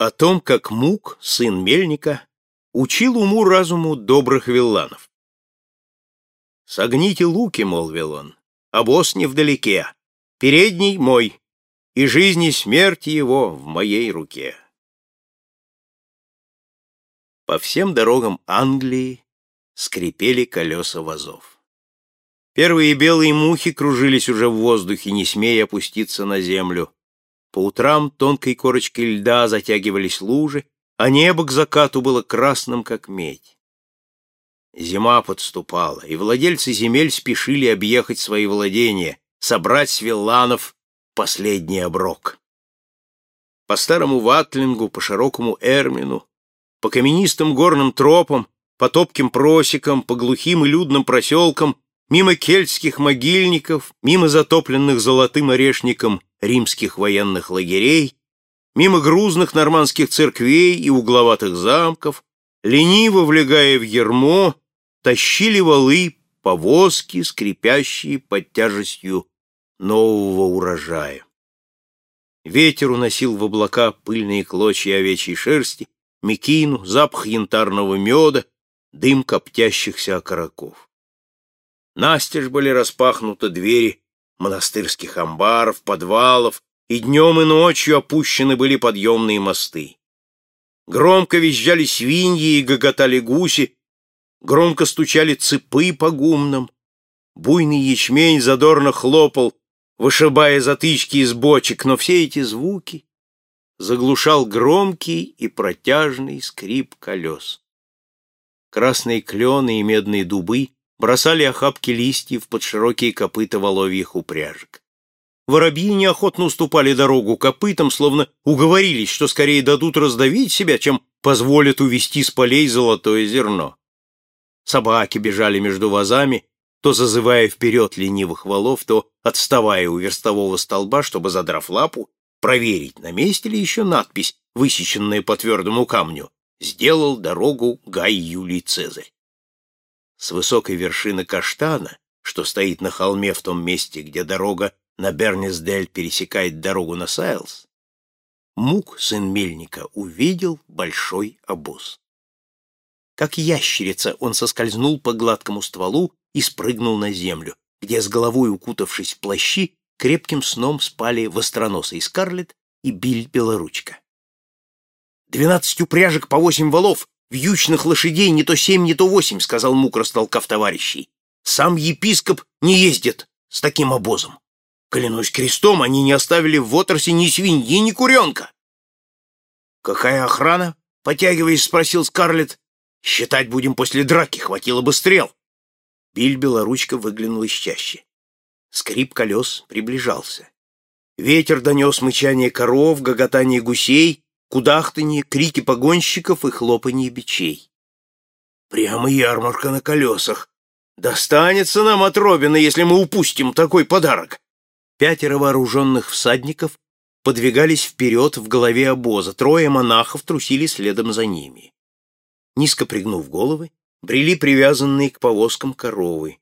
О том, как Мук, сын мельника, учил уму-разуму добрых вилланов. «Согните луки», — молвил он, — «обоз невдалеке, передний мой, и жизнь и смерть его в моей руке». По всем дорогам Англии скрипели колеса вазов. Первые белые мухи кружились уже в воздухе, не смея опуститься на землю. По утрам тонкой корочкой льда затягивались лужи, а небо к закату было красным, как медь. Зима подступала, и владельцы земель спешили объехать свои владения, собрать с вилланов последний оброк. По старому Ватлингу, по широкому Эрмину, по каменистым горным тропам, по топким просекам, по глухим и людным проселкам, мимо кельтских могильников, мимо затопленных золотым орешником римских военных лагерей, мимо грузных нормандских церквей и угловатых замков, лениво влегая в ермо, тащили валы повозки, скрипящие под тяжестью нового урожая. Ветер уносил в облака пыльные клочья овечьей шерсти, мекину, запах янтарного меда, дым коптящихся окороков. Настежь были распахнуты двери монастырских амбаров, подвалов, и днем и ночью опущены были подъемные мосты. Громко визжали свиньи и гоготали гуси, громко стучали цепы по гумнам. Буйный ячмень задорно хлопал, вышибая затычки из бочек, но все эти звуки заглушал громкий и протяжный скрип колес. Красные клены и медные дубы бросали охапки листьев под широкие копыта воловьих упряжек. Воробьи неохотно уступали дорогу копытам, словно уговорились, что скорее дадут раздавить себя, чем позволят увести с полей золотое зерно. Собаки бежали между вазами, то зазывая вперед ленивых валов, то отставая у верстового столба, чтобы, задрав лапу, проверить, на месте ли еще надпись, высеченная по твердому камню «Сделал дорогу Гай Юлий Цезарь». С высокой вершины каштана, что стоит на холме в том месте, где дорога на Бернисдель пересекает дорогу на Сайлс, Мук, сын мельника, увидел большой обоз. Как ящерица он соскользнул по гладкому стволу и спрыгнул на землю, где, с головой укутавшись в плащи, крепким сном спали востроносый Скарлетт и Биль Белоручка. «Двенадцать упряжек по восемь валов, вьючных лошадей не то семь, не то восемь», — сказал Мук, растолкав товарищей. «Сам епископ не ездит с таким обозом». Клянусь крестом, они не оставили в Вотерсе ни свиньи, ни куренка. «Какая охрана?» — потягиваясь, спросил Скарлетт. «Считать будем после драки, хватило бы стрел». Биль Белоручка выглянул из чащи. Скрип колес приближался. Ветер донес мычание коров, гоготание гусей, кудахтанье, крики погонщиков и хлопанье бичей. «Прямо ярмарка на колесах. Достанется нам от Робина, если мы упустим такой подарок», Пятеро вооруженных всадников подвигались вперед в голове обоза, трое монахов трусили следом за ними. Низко пригнув головы, брели привязанные к повозкам коровы.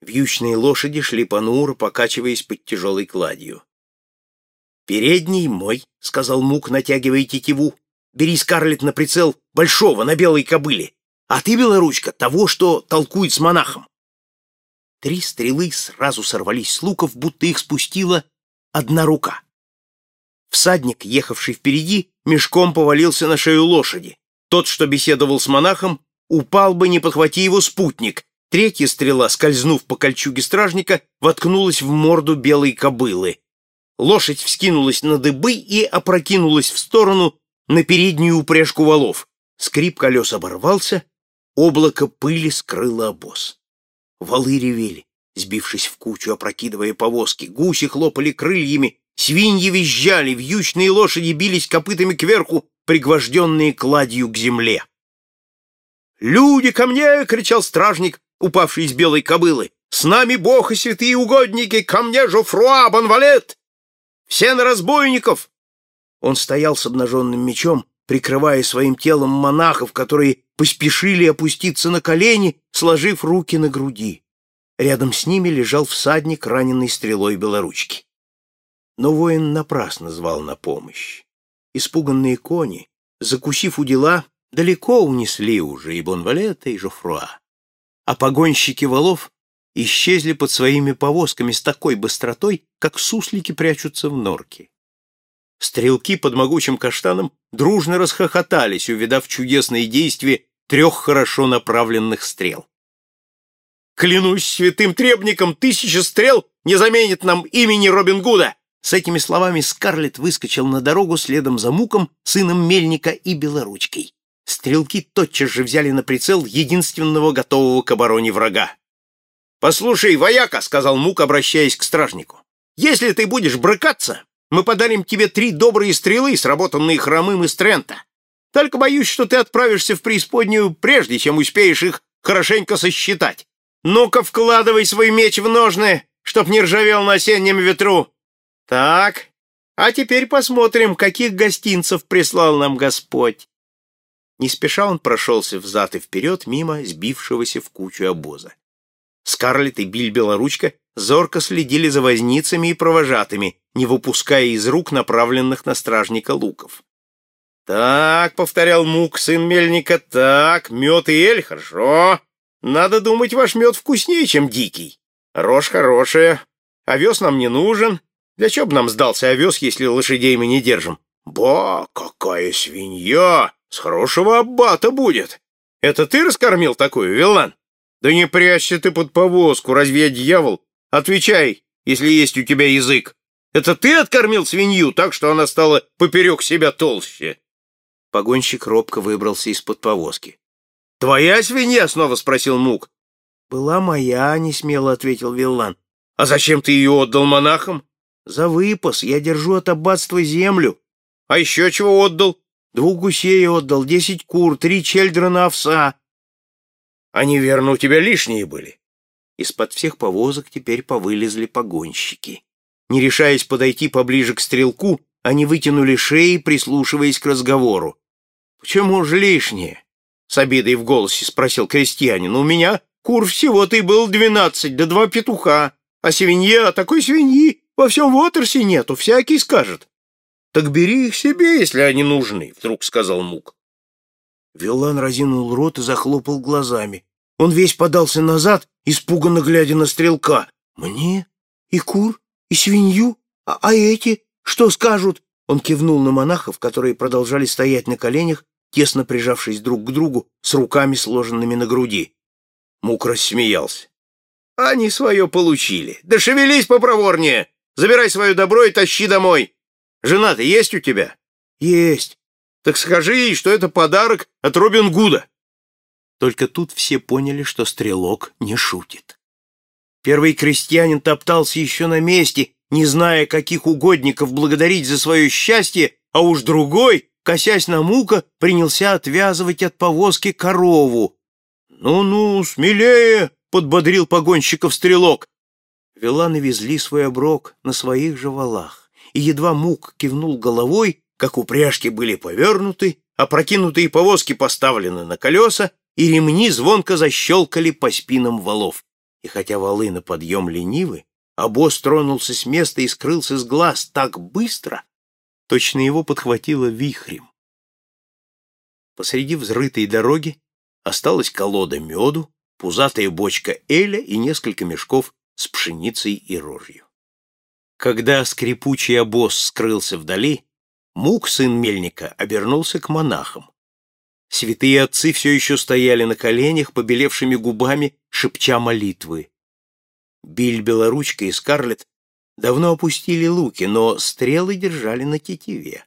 Вьючные лошади шли понуро, покачиваясь под тяжелой кладью. «Передний мой», — сказал Мук, натягивая тетиву. «Бери, Скарлетт, на прицел большого, на белой кобыле, а ты, белоручка, того, что толкует с монахом. Три стрелы сразу сорвались с луков, будто их спустила одна рука. Всадник, ехавший впереди, мешком повалился на шею лошади. Тот, что беседовал с монахом, упал бы, не подхвати его спутник. Третья стрела, скользнув по кольчуге стражника, воткнулась в морду белой кобылы. Лошадь вскинулась на дыбы и опрокинулась в сторону на переднюю упряжку валов. Скрип колес оборвался, облако пыли скрыло обоз. Валы ревели, сбившись в кучу, опрокидывая повозки. Гуси хлопали крыльями, свиньи визжали, вьючные лошади бились копытами кверху, пригвожденные кладью к земле. «Люди, ко мне!» — кричал стражник, упавший из белой кобылы. «С нами Бог и святые угодники! Ко мне, Жофруа, Бонвалет! Все на разбойников!» Он стоял с обнаженным мечом, прикрывая своим телом монахов, которые поспешили опуститься на колени, сложив руки на груди. Рядом с ними лежал всадник, раненый стрелой белоручки. Но воин напрасно звал на помощь. Испуганные кони, закусив у дела, далеко унесли уже и Бонвалета, и Жофруа. А погонщики валов исчезли под своими повозками с такой быстротой, как суслики прячутся в норке. Стрелки под могучим каштаном дружно расхохотались, увидав чудесные действия трех хорошо направленных стрел. «Клянусь святым требником, тысяча стрел не заменит нам имени Робин Гуда!» С этими словами Скарлетт выскочил на дорогу следом за Муком, сыном Мельника и Белоручкой. Стрелки тотчас же взяли на прицел единственного готового к обороне врага. «Послушай, вояка», — сказал Мук, обращаясь к стражнику, — «если ты будешь брыкаться, мы подарим тебе три добрые стрелы, сработанные хромым из Трента. Только боюсь, что ты отправишься в преисподнюю, прежде чем успеешь их хорошенько сосчитать. Ну-ка, вкладывай свой меч в ножны, чтоб не ржавел на осеннем ветру. Так, а теперь посмотрим, каких гостинцев прислал нам Господь». Не спеша он прошелся взад и вперед мимо сбившегося в кучу обоза. Скарлетт и Биль Белоручка зорко следили за возницами и провожатыми, не выпуская из рук направленных на стражника луков. «Так», — повторял Мук, сын мельника, — «так, мед и эль, хорошо. Надо думать, ваш мед вкуснее, чем дикий. Рожь хорошая. Овес нам не нужен. Для чего бы нам сдался овес, если лошадей мы не держим? Ба, какая свинья! С хорошего аббата будет. Это ты раскормил такую, Вилан? Да не прячься ты под повозку, разве я дьявол? Отвечай, если есть у тебя язык. Это ты откормил свинью так, что она стала поперек себя толще?» Погонщик робко выбрался из-под повозки. «Твоя свинья?» — снова спросил Мук. «Была моя», — несмело ответил Виллан. «А зачем ты ее отдал монахам?» «За выпас. Я держу от аббатства землю». «А еще чего отдал?» «Двух гусей отдал, десять кур, три чельдрона овса». Они, верно, у тебя лишние были. Из-под всех повозок теперь повылезли погонщики. Не решаясь подойти поближе к стрелку, они вытянули шеи, прислушиваясь к разговору. «Почему же лишние?» — с обидой в голосе спросил крестьянин. «У меня кур всего-то и был двенадцать, да два петуха, а свинья, такой свиньи во всем Вотерсе нету, всякий скажет». «Так бери их себе, если они нужны», — вдруг сказал Мук. Виллан разинул рот и захлопал глазами. Он весь подался назад, испуганно глядя на стрелка. «Мне? И кур? И свинью? А, а эти? Что скажут?» Он кивнул на монахов, которые продолжали стоять на коленях, тесно прижавшись друг к другу, с руками сложенными на груди. Мук рассмеялся. «Они свое получили. Да шевелись попроворнее! Забирай свое добро и тащи домой! Жена-то есть у тебя?» «Есть. Так скажи ей, что это подарок от Робин Гуда. Только тут все поняли, что стрелок не шутит. Первый крестьянин топтался еще на месте, не зная, каких угодников благодарить за свое счастье, а уж другой, косясь на мука, принялся отвязывать от повозки корову. «Ну-ну, смелее!» — подбодрил погонщиков стрелок. Виланы везли свой оброк на своих же валах, и едва мук кивнул головой, как упряжки были повернуты, опрокинутые повозки поставлены на колеса, и ремни звонко защелкали по спинам валов. И хотя валы на подъем ленивы, обоз тронулся с места и скрылся с глаз так быстро, точно его подхватило вихрем. Посреди взрытой дороги осталась колода меду, пузатая бочка эля и несколько мешков с пшеницей и рожью. Когда скрипучий обоз скрылся вдали, Мук, сын мельника, обернулся к монахам. Святые отцы все еще стояли на коленях, побелевшими губами, шепча молитвы. Биль, Белоручка и Скарлетт давно опустили луки, но стрелы держали на тетиве.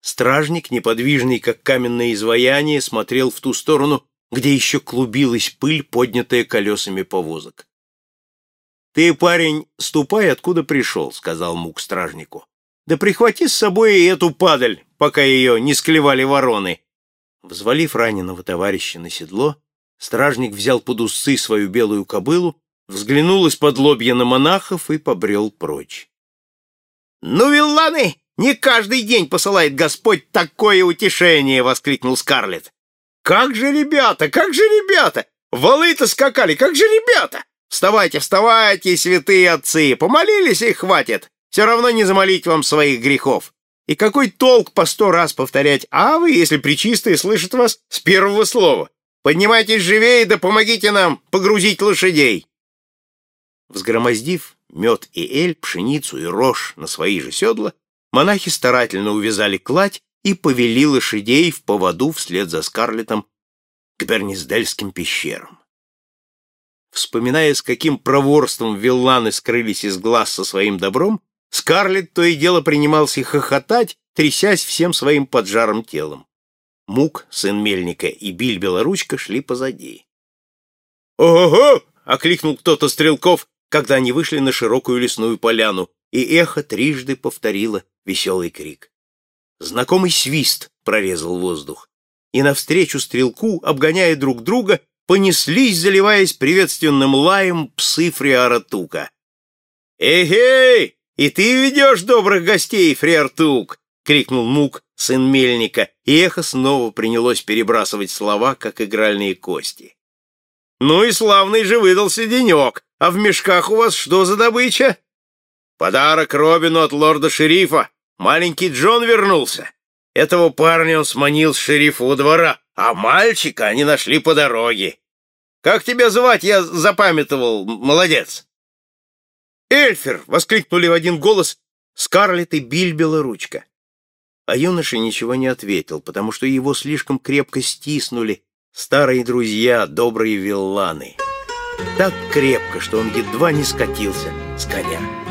Стражник, неподвижный, как каменное изваяние, смотрел в ту сторону, где еще клубилась пыль, поднятая колесами повозок. «Ты, парень, ступай, откуда пришел», — сказал Мук стражнику. Да прихвати с собой и эту падаль, пока ее не склевали вороны. Взвалив раненого товарища на седло, стражник взял под усы свою белую кобылу, взглянул из-под лобья на монахов и побрел прочь. «Ну, вилланы, не каждый день посылает Господь такое утешение!» — воскликнул Скарлетт. «Как же ребята, как же ребята! Валы-то скакали, как же ребята! Вставайте, вставайте, святые отцы! Помолились и хватит! Все равно не замолить вам своих грехов. И какой толк по сто раз повторять «А вы, если причистые слышат вас с первого слова? Поднимайтесь живее, да помогите нам погрузить лошадей!» Взгромоздив мед и эль, пшеницу и рожь на свои же седла, монахи старательно увязали кладь и повели лошадей в поводу вслед за Скарлетом к Берниздельским пещерам. Вспоминая, с каким проворством вилланы скрылись из глаз со своим добром, Скарлетт то и дело принимался хохотать, трясясь всем своим поджарым телом. Мук, сын Мельника, и Биль Белоручка шли позади. «Ого!» — окликнул кто-то стрелков, когда они вышли на широкую лесную поляну, и эхо трижды повторило веселый крик. Знакомый свист прорезал воздух, и навстречу стрелку, обгоняя друг друга, понеслись, заливаясь приветственным лаем псы Фриара-Тука. «Эй-эй! И ты ведешь добрых гостей, Фриар-Тук!» — крикнул Мук, сын Мельника, и эхо снова принялось перебрасывать слова, как игральные кости. «Ну и славный же выдался денек, а в мешках у вас что за добыча?» «Подарок Робину от лорда-шерифа. Маленький Джон вернулся. Этого парня он сманил с шерифа у двора, а мальчика они нашли по дороге. Как тебя звать, я запамятовал, молодец!» «Эльфер!» — воскликнули в один голос Скарлетт и Бильбела ручка. А юноша ничего не ответил, потому что его слишком крепко стиснули старые друзья, добрые вилланы. Так крепко, что он едва не скатился с коня.